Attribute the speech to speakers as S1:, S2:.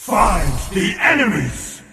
S1: Find the enemies!